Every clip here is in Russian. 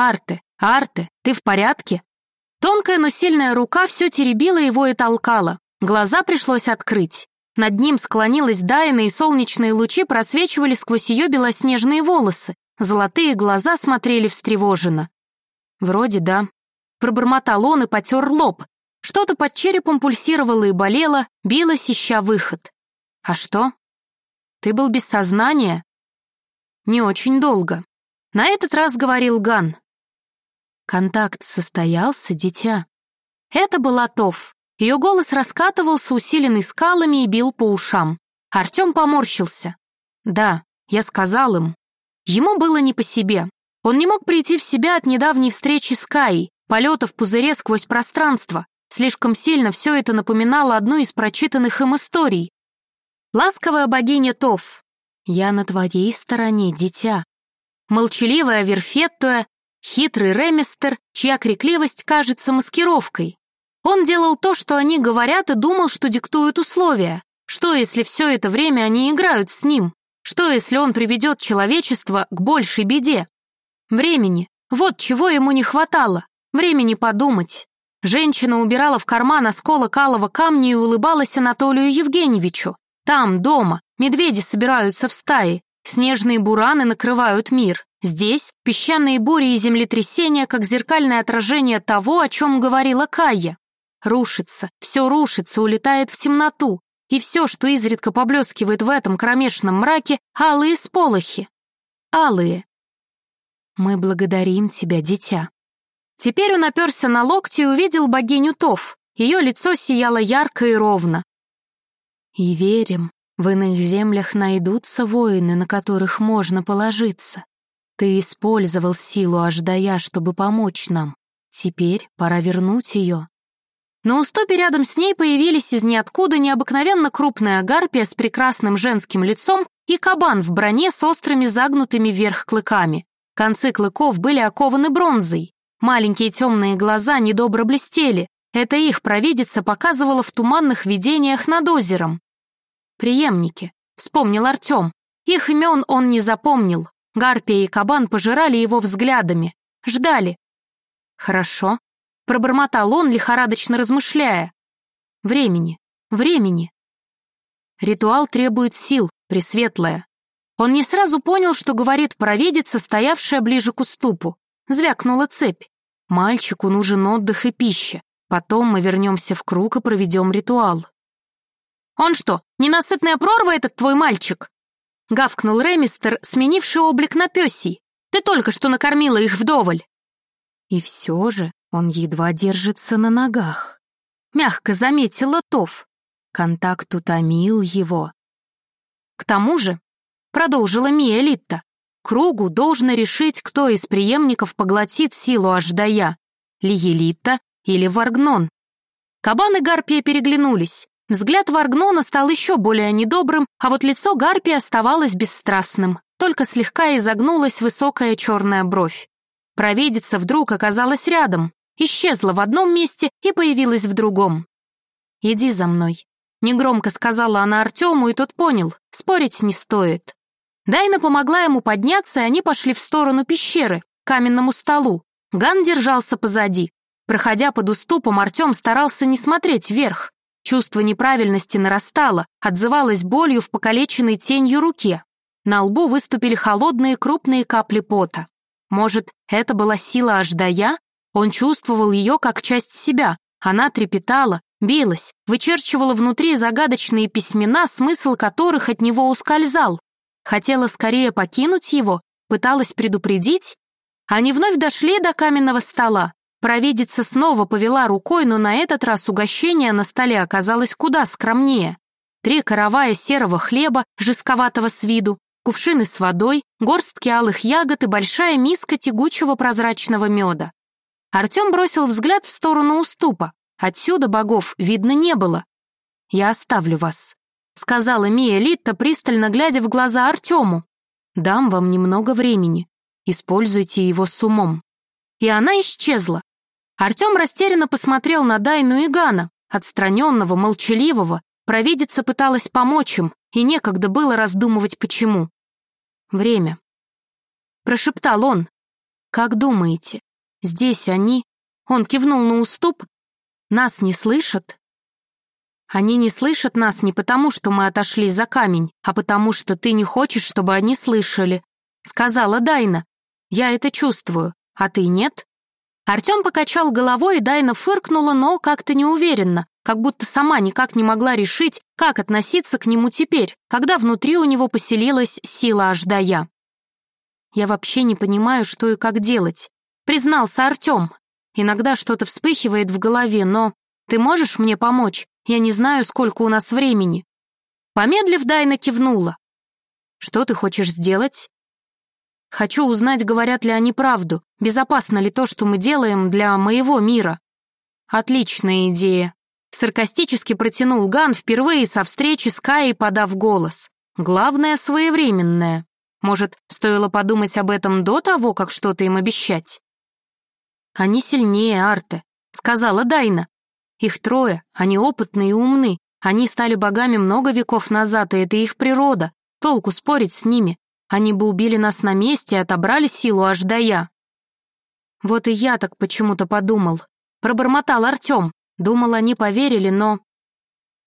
«Арте, Арте, ты в порядке?» Тонкая, но сильная рука все теребила его и толкала. Глаза пришлось открыть. Над ним склонилась Дайна, и солнечные лучи просвечивали сквозь ее белоснежные волосы. Золотые глаза смотрели встревоженно. «Вроде да». Пробормотал он и потер лоб. Что-то под черепом пульсировало и болело, билось, ища выход. «А что?» «Ты был без сознания?» «Не очень долго». На этот раз говорил Ган. «Контакт состоялся, дитя». Это была Тов. Ее голос раскатывался, усиленный скалами, и бил по ушам. Артем поморщился. «Да, я сказал им». Ему было не по себе. Он не мог прийти в себя от недавней встречи с Каей, полета в пузыре сквозь пространство. Слишком сильно все это напоминало одну из прочитанных им историй. «Ласковая богиня Тов, я на твоей стороне, дитя». Молчаливая Верфеттуя, хитрый Реместер, чья крикливость кажется маскировкой. Он делал то, что они говорят, и думал, что диктуют условия. Что, если все это время они играют с ним? Что, если он приведет человечество к большей беде? Времени. Вот чего ему не хватало. Времени подумать. Женщина убирала в карман осколок алого камня и улыбалась Анатолию Евгеньевичу. Там, дома, медведи собираются в стаи, снежные бураны накрывают мир. Здесь песчаные бури и землетрясения, как зеркальное отражение того, о чем говорила Кая. Рушится, все рушится, улетает в темноту, и все, что изредка поблескивает в этом кромешном мраке, алые сполохи. Алые. Мы благодарим тебя, дитя. Теперь он оперся на локти и увидел богиню Тов. Ее лицо сияло ярко и ровно. И верим, в иных землях найдутся воины, на которых можно положиться. Ты использовал силу Аждая, чтобы помочь нам. Теперь пора вернуть ее. На уступе рядом с ней появились из ниоткуда необыкновенно крупная гарпия с прекрасным женским лицом и кабан в броне с острыми загнутыми вверх клыками. Концы клыков были окованы бронзой. Маленькие темные глаза недобро блестели. Это их провидица показывала в туманных видениях над озером. «Приемники», — вспомнил Артем. Их имен он не запомнил. Гарпия и кабан пожирали его взглядами. Ждали. «Хорошо», Пробормотал он, лихорадочно размышляя. Времени, времени. Ритуал требует сил, Пресветлая. Он не сразу понял, что говорит провидица, стоявшая ближе к уступу. Звякнула цепь. Мальчику нужен отдых и пища. Потом мы вернемся в круг и проведем ритуал. «Он что, ненасытная прорва этот твой мальчик?» Гавкнул Ремистер, сменивший облик на пёсий. «Ты только что накормила их вдоволь!» И все же он едва держится на ногах. Мягко заметила Тов. Контакт утомил его. К тому же, продолжила Мия кругу должно решить, кто из преемников поглотит силу Аждая, Лиелита или Варгнон. Кабан и Гарпия переглянулись. Взгляд Варгнона стал еще более недобрым, а вот лицо Гарпия оставалось бесстрастным, только слегка изогнулась высокая черная бровь. Провидица вдруг оказалась рядом, исчезла в одном месте и появилась в другом. «Иди за мной», — негромко сказала она Артему, и тот понял, спорить не стоит. Дайна помогла ему подняться, и они пошли в сторону пещеры, к каменному столу. Ган держался позади. Проходя под уступом, Артем старался не смотреть вверх. Чувство неправильности нарастало, отзывалось болью в покалеченной тенью руке. На лбу выступили холодные крупные капли пота. Может, это была сила Аждая, он чувствовал ее как часть себя. Она трепетала, билась, вычерчивала внутри загадочные письмена, смысл которых от него ускользал. Хотела скорее покинуть его, пыталась предупредить. Они вновь дошли до каменного стола. Провидица снова повела рукой, но на этот раз угощение на столе оказалось куда скромнее. Три каравая серого хлеба, жестковатого с виду, кувшины с водой, горстки алых ягод и большая миска тягучего прозрачного меда. Артем бросил взгляд в сторону уступа. Отсюда богов видно не было. «Я оставлю вас», — сказала Мия Литта, пристально глядя в глаза Артему. «Дам вам немного времени. Используйте его с умом». И она исчезла. Артем растерянно посмотрел на Дайну и Гана, отстраненного, молчаливого. Провидица пыталась помочь им, и некогда было раздумывать почему. «Время», — прошептал он. как думаете, здесь они...» Он кивнул на уступ. «Нас не слышат?» «Они не слышат нас не потому, что мы отошли за камень, а потому что ты не хочешь, чтобы они слышали», — сказала Дайна. «Я это чувствую, а ты нет?» Артем покачал головой, и Дайна фыркнула, но как-то неуверенно, как будто сама никак не могла решить, как относиться к нему теперь, когда внутри у него поселилась сила Аждая. «Я вообще не понимаю, что и как делать», — признался Артем. «Иногда что-то вспыхивает в голове, но ты можешь мне помочь? Я не знаю, сколько у нас времени». Помедлив, Дайна кивнула. «Что ты хочешь сделать?» Хочу узнать, говорят ли они правду, безопасно ли то, что мы делаем для моего мира. Отличная идея. Саркастически протянул Ган впервые со встречи с Каей, подав голос. Главное, своевременное. Может, стоило подумать об этом до того, как что-то им обещать? «Они сильнее Арте», — сказала Дайна. «Их трое, они опытные и умны. Они стали богами много веков назад, и это их природа. Толку спорить с ними. Они бы убили нас на месте и отобрали силу аж до я. Вот и я так почему-то подумал. Пробормотал Артем. Думал, они поверили, но...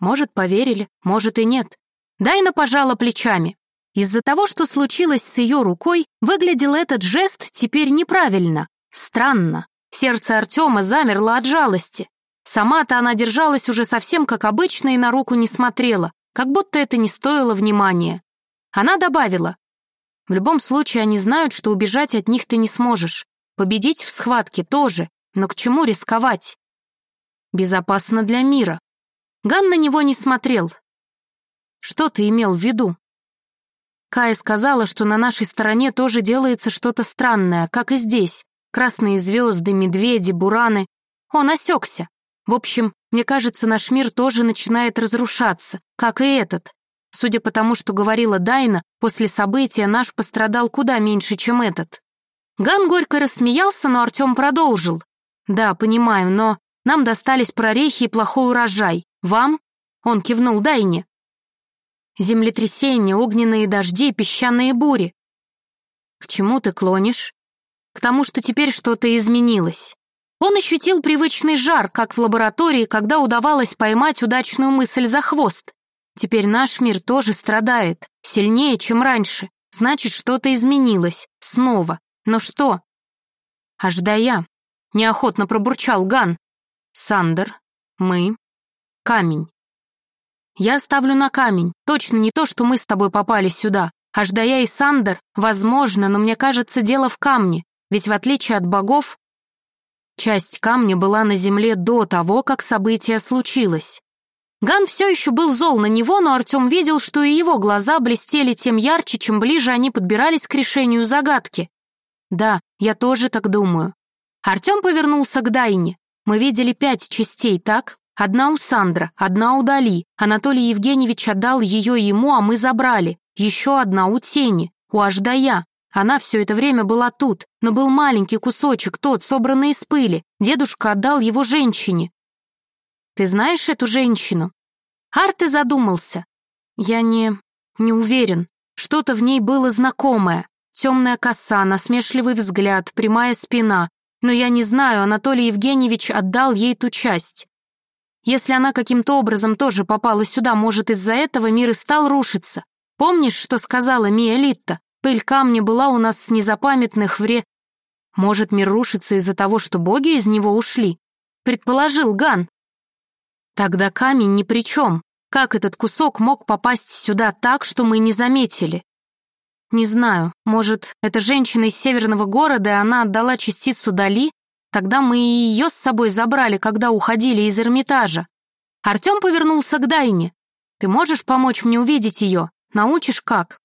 Может, поверили, может и нет. Дайна пожала плечами. Из-за того, что случилось с ее рукой, выглядел этот жест теперь неправильно, странно. Сердце Артема замерло от жалости. Сама-то она держалась уже совсем как обычно и на руку не смотрела, как будто это не стоило внимания. Она добавила, в любом случае они знают, что убежать от них ты не сможешь. Победить в схватке тоже, но к чему рисковать? Безопасно для мира. Ган на него не смотрел. Что ты имел в виду? Кая сказала, что на нашей стороне тоже делается что-то странное, как и здесь. Красные звезды, медведи, бураны. Он осекся. В общем, мне кажется, наш мир тоже начинает разрушаться, как и этот. Судя по тому, что говорила Дайна, после события наш пострадал куда меньше, чем этот. Ган горько рассмеялся, но Артем продолжил. «Да, понимаю, но нам достались прорехи и плохой урожай. Вам?» Он кивнул Дайне. «Землетрясения, огненные дожди, песчаные бури». «К чему ты клонишь?» «К тому, что теперь что-то изменилось». Он ощутил привычный жар, как в лаборатории, когда удавалось поймать удачную мысль за хвост. Теперь наш мир тоже страдает, сильнее, чем раньше. Значит, что-то изменилось. Снова. Но что? Аждая. Неохотно пробурчал Ган. Сандер. Мы. Камень. Я ставлю на камень. Точно не то, что мы с тобой попали сюда. Аждая и Сандер, возможно, но мне кажется, дело в камне. Ведь в отличие от богов, часть камня была на земле до того, как событие случилось. Ган все еще был зол на него, но Артем видел, что и его глаза блестели тем ярче, чем ближе они подбирались к решению загадки. «Да, я тоже так думаю». Артем повернулся к Дайне. «Мы видели пять частей, так? Одна у Сандра, одна у Дали. Анатолий Евгеньевич отдал ее ему, а мы забрали. Еще одна у Тени, у Аждая. Она все это время была тут, но был маленький кусочек, тот, собранный из пыли. Дедушка отдал его женщине. Ты знаешь эту женщину?» Арте задумался. Я не... не уверен. Что-то в ней было знакомое. Темная коса, насмешливый взгляд, прямая спина. Но я не знаю, Анатолий Евгеньевич отдал ей ту часть. Если она каким-то образом тоже попала сюда, может, из-за этого мир и стал рушиться. Помнишь, что сказала Мия Литта? Пыль камня была у нас с незапамятных вре... Может, мир рушится из-за того, что боги из него ушли? Предположил Ган. Тогда камень ни при чем. Как этот кусок мог попасть сюда так, что мы не заметили? Не знаю, может, эта женщина из северного города, она отдала частицу Дали? Тогда мы и ее с собой забрали, когда уходили из Эрмитажа. Артем повернулся к Дайне. Ты можешь помочь мне увидеть ее? Научишь как?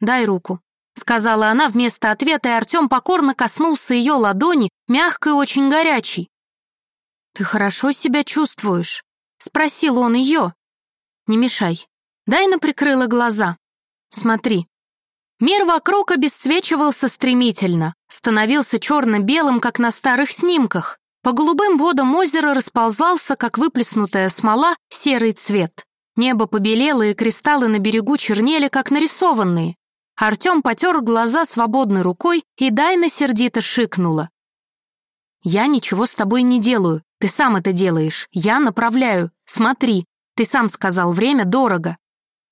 Дай руку, сказала она вместо ответа, и Артем покорно коснулся ее ладони, мягкой и очень горячей. «Ты хорошо себя чувствуешь?» — спросил он ее. «Не мешай». Дайна прикрыла глаза. «Смотри». Мир вокруг обесцвечивался стремительно, становился черно-белым, как на старых снимках. По голубым водам озера расползался, как выплеснутая смола, серый цвет. Небо побелело, и кристаллы на берегу чернели, как нарисованные. Артем потер глаза свободной рукой, и Дайна сердито шикнула. «Я ничего с тобой не делаю, ты сам это делаешь, я направляю, смотри, ты сам сказал, время дорого».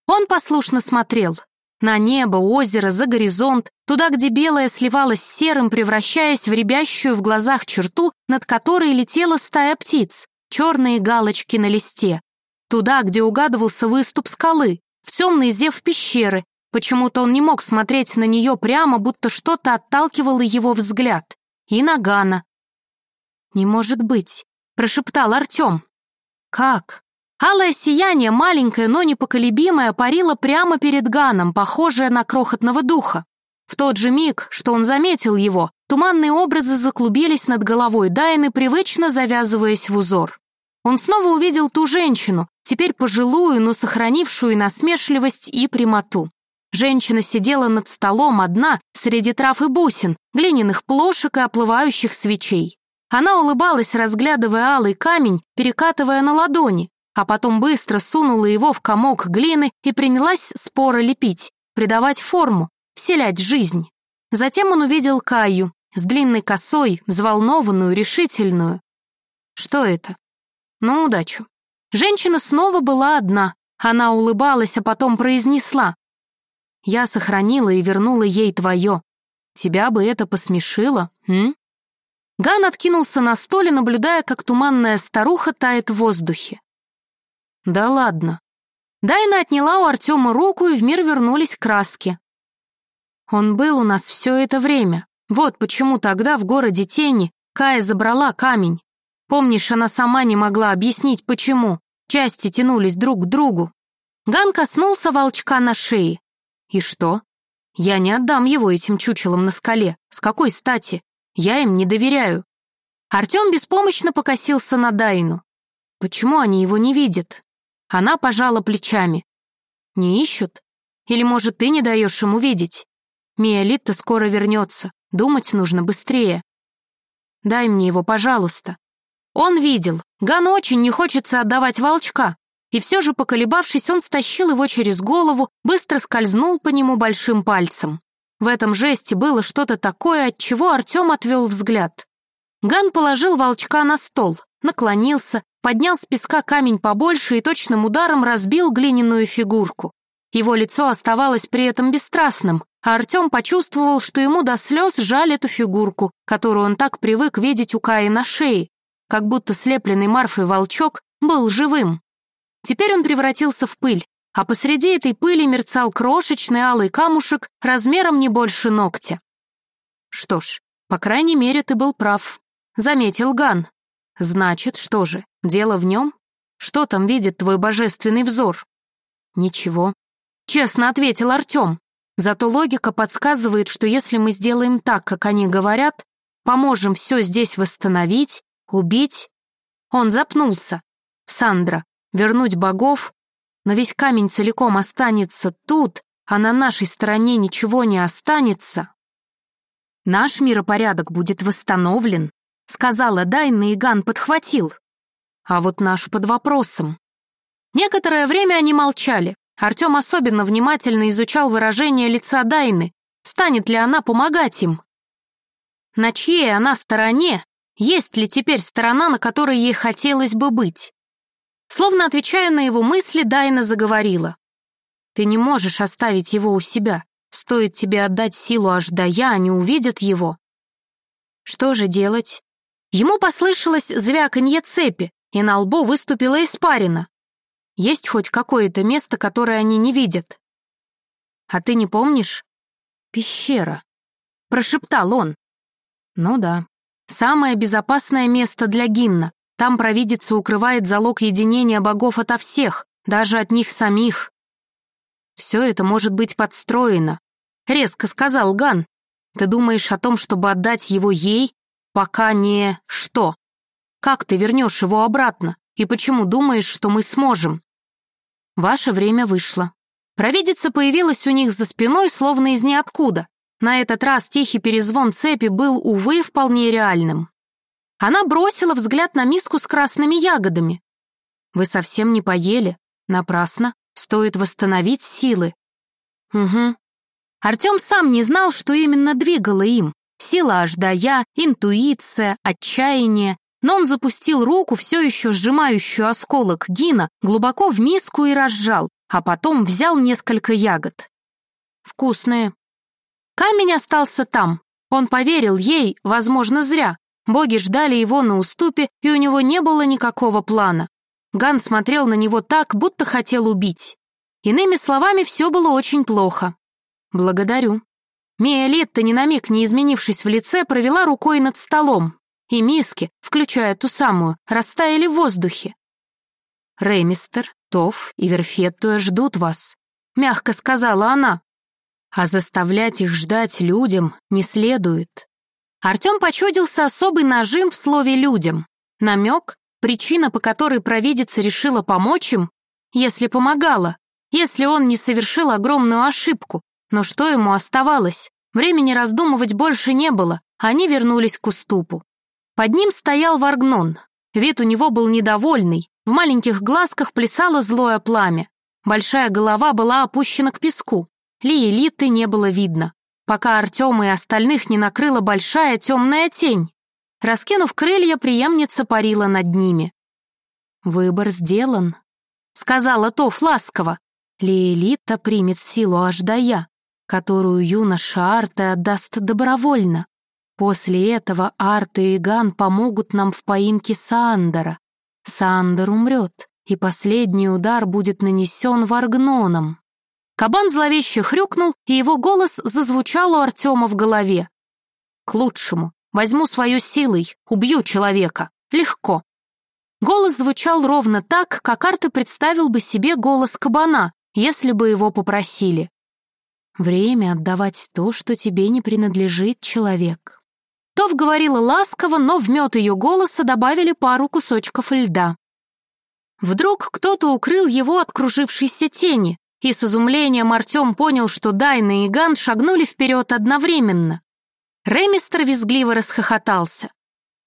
Он послушно смотрел. На небо, озеро, за горизонт, туда, где белое сливалось с серым, превращаясь в рябящую в глазах черту, над которой летела стая птиц, черные галочки на листе. Туда, где угадывался выступ скалы, в темный зев пещеры. Почему-то он не мог смотреть на нее прямо, будто что-то отталкивало его взгляд. И на Гана. «Не может быть», — прошептал Артем. «Как?» Алое сияние, маленькое, но непоколебимое, парило прямо перед Ганом, похожее на крохотного духа. В тот же миг, что он заметил его, туманные образы заклубились над головой Дайны, привычно завязываясь в узор. Он снова увидел ту женщину, теперь пожилую, но сохранившую насмешливость и прямоту. Женщина сидела над столом одна, среди трав и бусин, глиняных плошек и оплывающих свечей. Она улыбалась, разглядывая алый камень, перекатывая на ладони, а потом быстро сунула его в комок глины и принялась споро лепить, придавать форму, вселять жизнь. Затем он увидел Каю с длинной косой, взволнованную, решительную. Что это? Ну, удачу. Женщина снова была одна. Она улыбалась, а потом произнесла. «Я сохранила и вернула ей твое. Тебя бы это посмешило, м?» Ган откинулся на столе, наблюдая, как туманная старуха тает в воздухе. Да ладно. Дайна отняла у Артема руку, и в мир вернулись краски. Он был у нас все это время. Вот почему тогда в городе Тени Кая забрала камень. Помнишь, она сама не могла объяснить, почему. Части тянулись друг к другу. Ган коснулся волчка на шее. И что? Я не отдам его этим чучелам на скале. С какой стати? Я им не доверяю. Артем беспомощно покосился на Дайну. Почему они его не видят? Она пожала плечами. «Не ищут? Или, может, ты не даешь ему видеть? Миолитта скоро вернется. Думать нужно быстрее. Дай мне его, пожалуйста». Он видел. Ган очень не хочется отдавать волчка. И все же, поколебавшись, он стащил его через голову, быстро скользнул по нему большим пальцем. В этом жесте было что-то такое, от чего Артем отвел взгляд. Ган положил волчка на стол, наклонился, поднял с песка камень побольше и точным ударом разбил глиняную фигурку. Его лицо оставалось при этом бесстрастным, а Артем почувствовал, что ему до слез жаль эту фигурку, которую он так привык видеть у Каи на шее, как будто слепленный Марфой волчок был живым. Теперь он превратился в пыль, а посреди этой пыли мерцал крошечный алый камушек размером не больше ногтя. «Что ж, по крайней мере, ты был прав», — заметил Ган. «Значит, что же, Дело в нем? Что там видит твой божественный взор? Ничего. Честно ответил Артем. Зато логика подсказывает, что если мы сделаем так, как они говорят, поможем все здесь восстановить, убить... Он запнулся. Сандра, вернуть богов, но весь камень целиком останется тут, а на нашей стороне ничего не останется. Наш миропорядок будет восстановлен, сказала Дайна, и Ган подхватил. А вот наш под вопросом. Некоторое время они молчали. Артем особенно внимательно изучал выражение лица Дайны. Станет ли она помогать им? На чьей она стороне? Есть ли теперь сторона, на которой ей хотелось бы быть? Словно отвечая на его мысли, Дайна заговорила. «Ты не можешь оставить его у себя. Стоит тебе отдать силу аж до я, они увидят его». Что же делать? Ему послышалось звяканье цепи, и на лбу выступила испарина. Есть хоть какое-то место, которое они не видят? А ты не помнишь? Пещера. Прошептал он. Ну да. Самое безопасное место для Гинна. Там провидица укрывает залог единения богов ото всех, даже от них самих. Все это может быть подстроено. Резко сказал Ган. Ты думаешь о том, чтобы отдать его ей, пока не что? Как ты вернешь его обратно? И почему думаешь, что мы сможем? Ваше время вышло. Провидица появилась у них за спиной, словно из ниоткуда. На этот раз тихий перезвон цепи был, увы, вполне реальным. Она бросила взгляд на миску с красными ягодами. «Вы совсем не поели. Напрасно. Стоит восстановить силы». «Угу». Артем сам не знал, что именно двигало им. Сила аждая, интуиция, отчаяние. Но он запустил руку, все еще сжимающую осколок гина, глубоко в миску и разжал, а потом взял несколько ягод. Вкусные. Камень остался там. Он поверил ей, возможно, зря. Боги ждали его на уступе, и у него не было никакого плана. Ган смотрел на него так, будто хотел убить. Иными словами, все было очень плохо. «Благодарю». Мия Летта, ни на миг не изменившись в лице, провела рукой над столом, и миски, включая ту самую, растаяли в воздухе. «Ремистер, Тоф и Верфеттуя ждут вас», — мягко сказала она. «А заставлять их ждать людям не следует». Артем почудился особый нажим в слове «людям». Намек, причина, по которой провидица решила помочь им, если помогала, если он не совершил огромную ошибку. Но что ему оставалось? Времени раздумывать больше не было, они вернулись к уступу. Под ним стоял Варгнон. Вид у него был недовольный, в маленьких глазках плясало злое пламя. Большая голова была опущена к песку. Ли и Литы не было видно пока Артема и остальных не накрыла большая темная тень. Раскинув крылья, преемница парила над ними. «Выбор сделан», — сказала Тоф ласково. «Лиэлита примет силу Аждая, которую юноша Арте отдаст добровольно. После этого Арте и Ган помогут нам в поимке Саандера. Саандер умрет, и последний удар будет нанесен Варгноном». Кабан зловеще хрюкнул, и его голос зазвучал у Артема в голове. «К лучшему. Возьму свою силой, убью человека. Легко». Голос звучал ровно так, как Арте представил бы себе голос кабана, если бы его попросили. «Время отдавать то, что тебе не принадлежит, человек». Тов говорила ласково, но в мед ее голоса добавили пару кусочков льда. Вдруг кто-то укрыл его от кружившейся тени, и с изумлением Артем понял, что Дайна и Ган шагнули вперед одновременно. Ремистер визгливо расхохотался.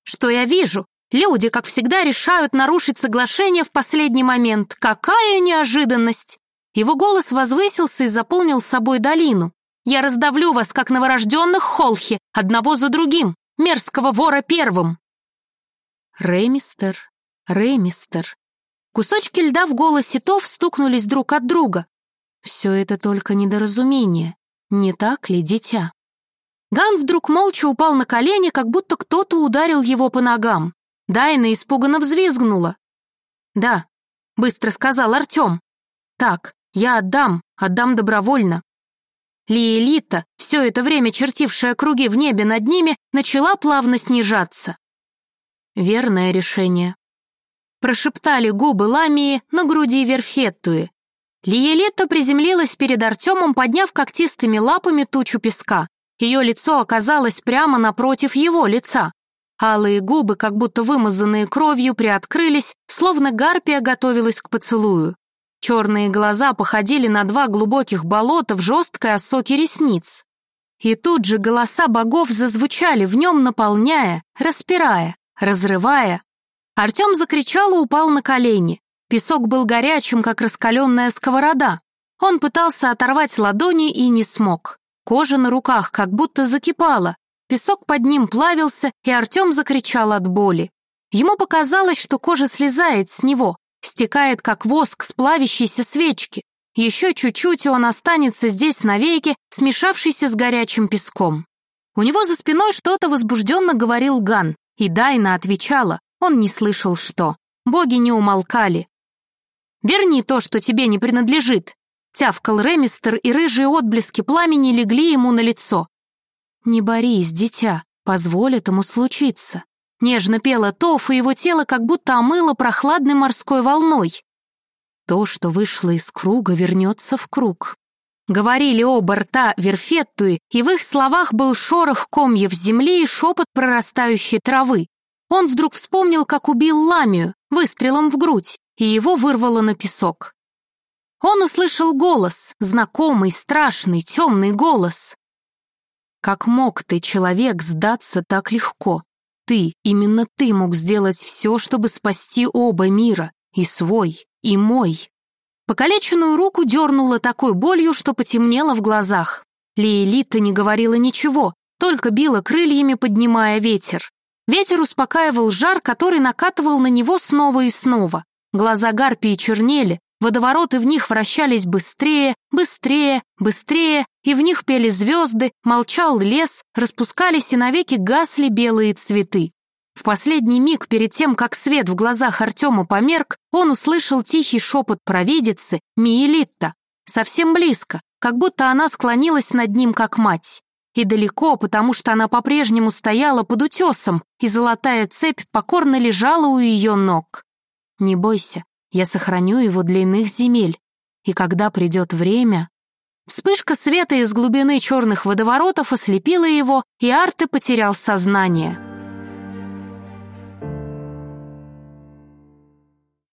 «Что я вижу? Люди, как всегда, решают нарушить соглашение в последний момент. Какая неожиданность!» Его голос возвысился и заполнил собой долину. «Я раздавлю вас, как новорожденных холхи, одного за другим, мерзкого вора первым!» «Ремистер, Ремистер». Кусочки льда в голосе Тов стукнулись друг от друга. Все это только недоразумение, не так ли, дитя? Ган вдруг молча упал на колени, как будто кто-то ударил его по ногам. Дайна испуганно взвизгнула. «Да», — быстро сказал Артем. «Так, я отдам, отдам добровольно». Лиэлита, все это время чертившая круги в небе над ними, начала плавно снижаться. «Верное решение», — прошептали губы Ламии на груди Верфеттуи. Лиелетта приземлилась перед Артемом, подняв когтистыми лапами тучу песка. Ее лицо оказалось прямо напротив его лица. Алые губы, как будто вымазанные кровью, приоткрылись, словно гарпия готовилась к поцелую. Черные глаза походили на два глубоких болота в жесткой осоке ресниц. И тут же голоса богов зазвучали в нем, наполняя, распирая, разрывая. Артем закричал и упал на колени. Песок был горячим, как раскаленная сковорода. Он пытался оторвать ладони и не смог. Кожа на руках как будто закипала. Песок под ним плавился, и Артем закричал от боли. Ему показалось, что кожа слезает с него, стекает, как воск с плавящейся свечки. Еще чуть-чуть, и он останется здесь навеки, смешавшийся с горячим песком. У него за спиной что-то возбужденно говорил Ган, и Дайна отвечала, он не слышал что. Боги не умолкали, Верни то, что тебе не принадлежит!» Тявкал Ремистер, и рыжие отблески пламени легли ему на лицо. «Не борись, дитя, позволь этому случиться». Нежно пела Тоф, и его тело как будто омыло прохладной морской волной. То, что вышло из круга, вернется в круг. Говорили оба рта Верфеттуи, и в их словах был шорох комьев земли и шепот прорастающей травы. Он вдруг вспомнил, как убил Ламию выстрелом в грудь и его вырвало на песок. Он услышал голос, знакомый, страшный, темный голос. «Как мог ты, человек, сдаться так легко? Ты, именно ты мог сделать все, чтобы спасти оба мира, и свой, и мой». Покалеченную руку дернуло такой болью, что потемнело в глазах. Лиэлита не говорила ничего, только била крыльями, поднимая ветер. Ветер успокаивал жар, который накатывал на него снова и снова. Глаза гарпии чернели, водовороты в них вращались быстрее, быстрее, быстрее, и в них пели звезды, молчал лес, распускались и навеки гасли белые цветы. В последний миг перед тем, как свет в глазах Артема померк, он услышал тихий шепот провидицы Миелитта, совсем близко, как будто она склонилась над ним как мать. И далеко, потому что она по-прежнему стояла под утесом, и золотая цепь покорно лежала у ее ног. «Не бойся, я сохраню его для иных земель, и когда придет время...» Вспышка света из глубины черных водоворотов ослепила его, и Арте потерял сознание.